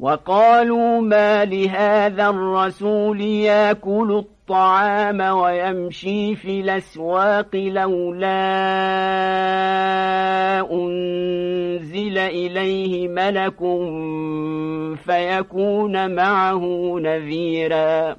وقالوا ما لهذا الرسول ياكل الطعام ويمشي في الأسواق لولا أنزل إليه ملك فيكون معه نذيراً.